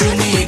Unique.